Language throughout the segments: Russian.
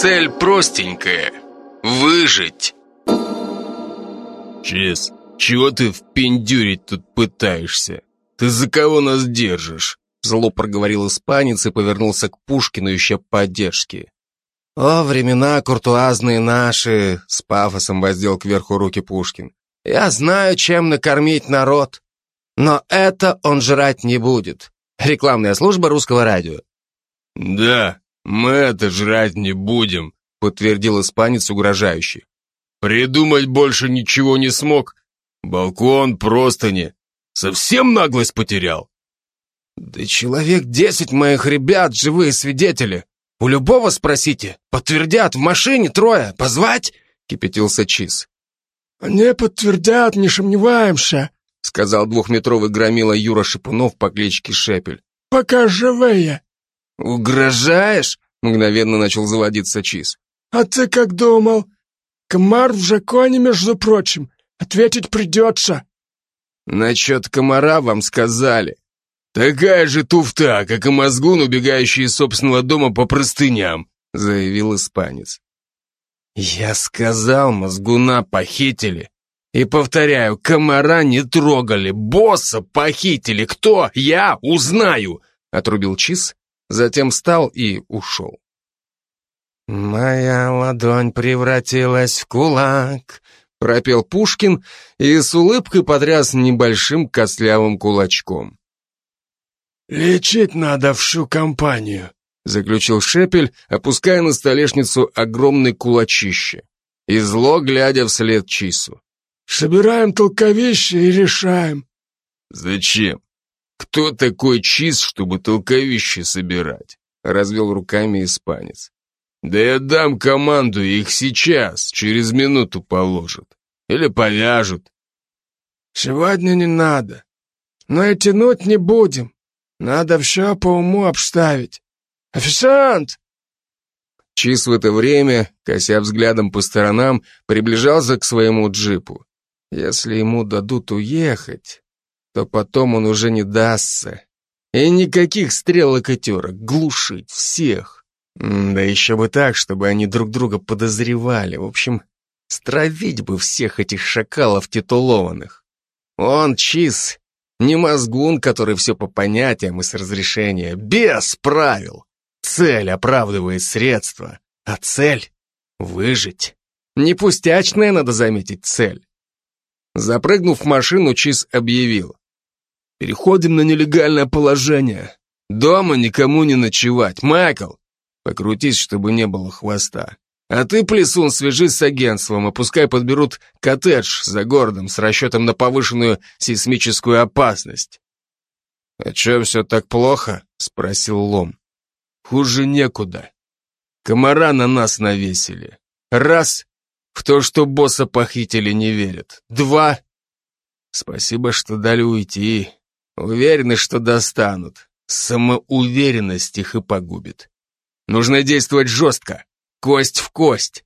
Цель простенькая — выжить. Чес, чего ты впендюрить тут пытаешься? Ты за кого нас держишь? Зло проговорил испанец и повернулся к Пушкину, ища поддержки. «О, времена куртуазные наши!» — с пафосом воздел кверху руки Пушкин. «Я знаю, чем накормить народ, но это он жрать не будет. Рекламная служба русского радио». «Да, мы это жрать не будем», — подтвердил испанец угрожающий. «Придумать больше ничего не смог. Балкон просто не. Совсем наглость потерял». «Да человек десять моих ребят, живые свидетели. У любого спросите. Подтвердят, в машине трое. Позвать?» — кипятился Чиз. «Не подтвердят, не сомневаемся», — сказал двухметровый громила Юра Шипунов по кличке Шепель. «Пока живые». «Угрожаешь?» — мгновенно начал заводиться Чиз. «А ты как думал? Комар в законе, между прочим. Ответить придется». «Насчет комара вам сказали. «Такая же туфта, как и мозгун, убегающий из собственного дома по простыням», заявил испанец. «Я сказал, мозгуна похитили. И повторяю, комара не трогали, босса похитили. Кто? Я узнаю!» Отрубил Чиз, затем встал и ушел. «Моя ладонь превратилась в кулак», — пропел Пушкин и с улыбкой потряс небольшим костлявым кулачком. «Лечить надо всю компанию», — заключил Шепель, опуская на столешницу огромный кулачище. И зло, глядя вслед Чису. «Собираем толковище и решаем». «Зачем? Кто такой Чис, чтобы толковище собирать?» — развел руками испанец. «Да я дам команду, их сейчас, через минуту положат. Или повяжут». «Сегодня не надо. Но и тянуть не будем. Надо все по уму обставить. Официант!» Чиз в это время, кося взглядом по сторонам, приближался к своему джипу. Если ему дадут уехать, то потом он уже не дастся. И никаких стрелок и терок, глушить всех. Да еще бы так, чтобы они друг друга подозревали. В общем, стравить бы всех этих шакалов титулованных. Он, Чиз, не мозгун, который все по понятиям и с разрешения. Без правил. Цель оправдывает средства. А цель — выжить. Не пустячная, надо заметить, цель. Запрыгнув в машину, Чиз объявил. «Переходим на нелегальное положение. Дома никому не ночевать. Майкл, покрутись, чтобы не было хвоста. А ты, Плесун, свяжись с агентством, и пускай подберут коттедж за городом с расчетом на повышенную сейсмическую опасность. «А че все так плохо?» — спросил Лом. «Хуже некуда. Комара на нас навесили. Раз — в то, что босса похитили, не верят. Два — спасибо, что дали уйти. Уверены, что достанут. Самоуверенность их и погубит. Нужно действовать жестко кость в кость.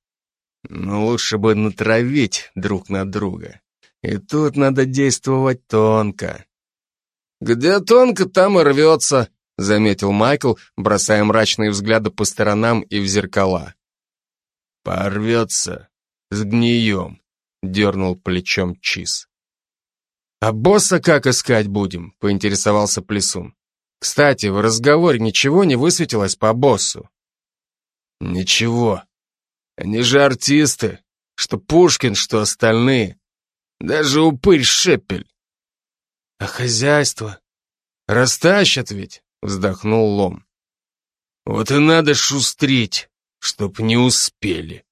Но лучше бы натравить друг на друга. И тут надо действовать тонко. «Где тонко, там и рвется», — заметил Майкл, бросая мрачные взгляды по сторонам и в зеркала. «Порвется, сгнием», — дернул плечом Чиз. «А босса как искать будем?» — поинтересовался Плесун. «Кстати, в разговоре ничего не высветилось по боссу». Ничего. Они же артисты. Что Пушкин, что остальные. Даже упырь Шепель. А хозяйство? Растащат ведь, вздохнул Лом. Вот и надо шустрить, чтоб не успели.